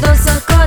どそこ